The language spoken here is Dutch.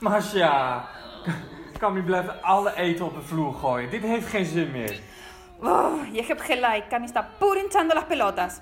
Masha, Kami blijft alle eten op de vloer gooien. Dit heeft geen zin meer. Oh, je hebt gelijk. Kami está puur hinchando las pelotas.